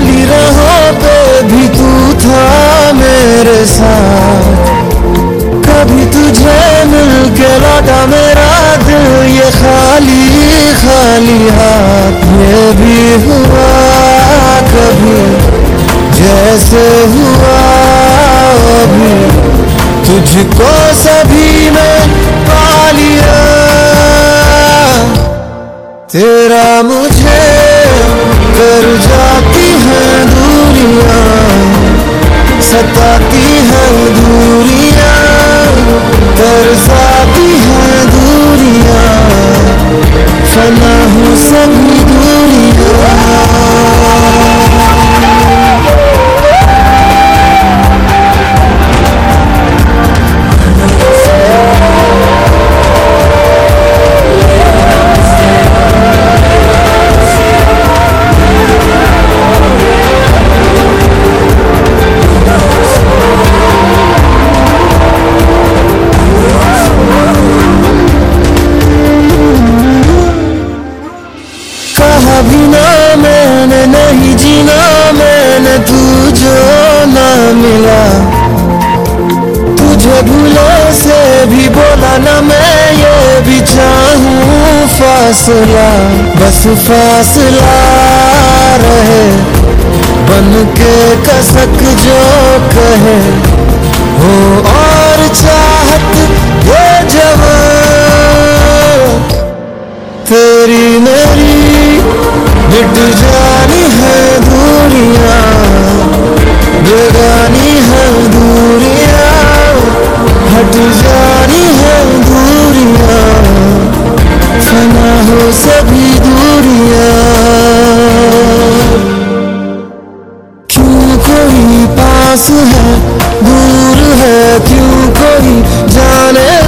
خالی رہو پہ بھی تو تھا میرے ساتھ۔ کبھی تجھے مل کے لوٹا میرا دل، یہ خالی خالی ہاتھ، یہ بھی ہوا کبھی۔ جیسے ہوا ابھی۔ تجھ کو سبھی میں پا لیا تیرا مجھے کر جاتی ہیں دوریاں ستاتی ہیں دوریاں ترساتی ہیں دوریاں فنا ہوں سبھی دوریاں بھی نہ میں نے نہیں جینا میں نے تو جو نہ ملا۔ تجھے بھولے سے بھی بولا نہ میں یہ بھی چاہوں فاصلہ۔ بس فاصلہ رہے۔ بن کے کسک جو کہے۔ ہو اور چاہت یہ پاس ہے دور ہے کیوں کوئی جانے